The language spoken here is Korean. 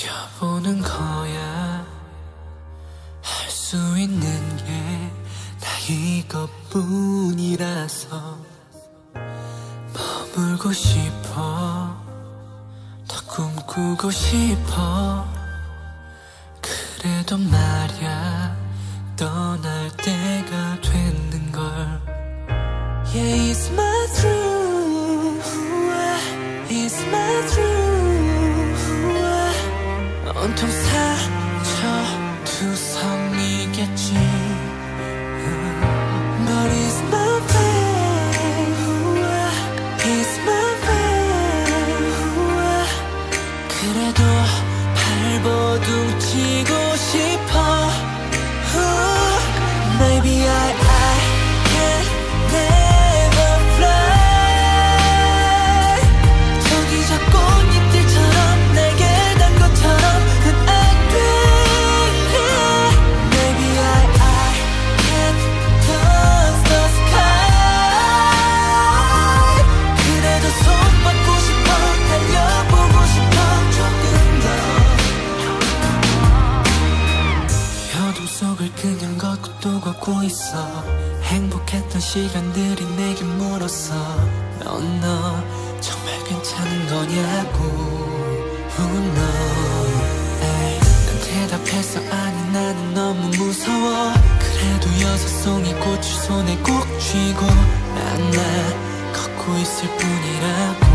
지켜보는 거야. 할 수 있는 게 나 이것뿐이라서 머물고 싶어. 더 꿈꾸고 싶어. 그래도 말야 떠날 때가 됐는걸. Yeah, it's my truth. 온통 사쳐 투성이겠지 또 걷고 있어. 행복했던 시간들이 내게 물었어. 넌 너 정말 괜찮은 거냐고 Who 난 대답했어 아니 나는 너무 무서워. 그래도 여섯 송이 꽃을 손에 꼭 쥐고 난 나 걷고 있을 뿐이라고